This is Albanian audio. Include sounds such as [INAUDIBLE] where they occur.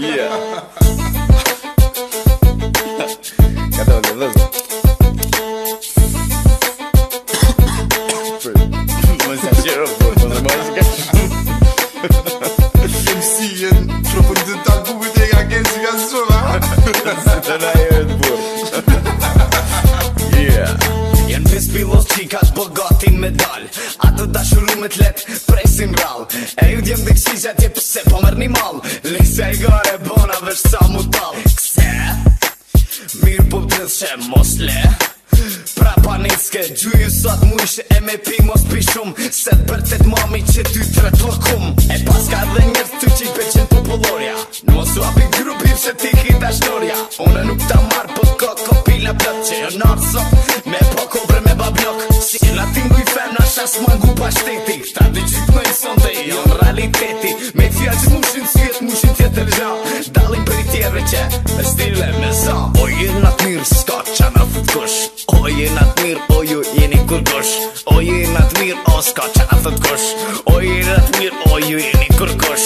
Yeah. [LAUGHS] Ka të vëllë vëllë Më si qërë vëllë Më në më në shka shumë Më si jenë Shropë në të të të bubë të e ka kënë si ka sëma Se medal Atë dashuru me t'let presim rall djemë dhe kësi që tjep se po mërë një malë Lise i gare bona vërsh sa mu talë Kse? Mirë po pëtëdhë që mos le Pra paniske Gjuju sot mu ishe e me pi mos pi shumë Se të për mami që ty të rëtua kumë E paska dhe njërë të që i peqen të pulloria Në mosu api grupi që ti kita shnoria Une nuk ta marë po të ko kopila që jo nërë Me po kobre me babjok Si e latin i fem në shas më ngu pa shteti Ta dy mentaliteti Me të fjallë që mushin të fjetë, mushin të jetë Dalim për i tjere që e stile me za O jenë në të mirë, s'ka që në fëtkush O jenë në të mirë, o ju jeni kërgush O jenë në të mirë, o s'ka që në fëtkush O jenë në të mirë, o ju jeni kërgush